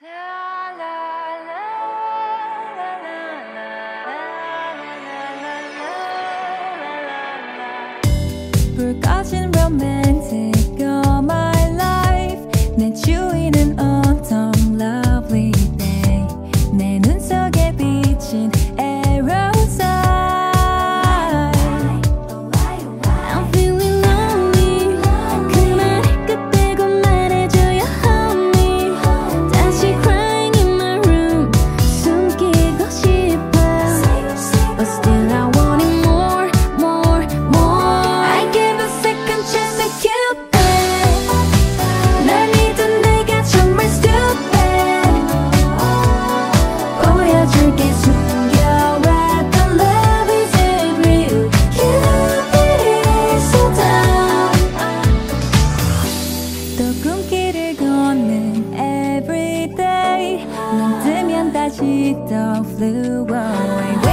Forgot 记到 flew away。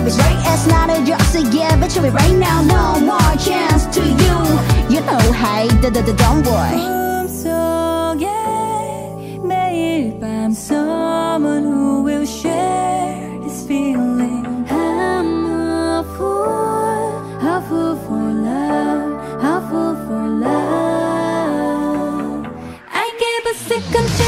live right. It's not a just a give it to me right now. No more chance to you. You know, hey, boy i'm don't maybe if I'm someone who will share this feeling. I'm a fool, a fool for love, a fool for love. I gave a second chance.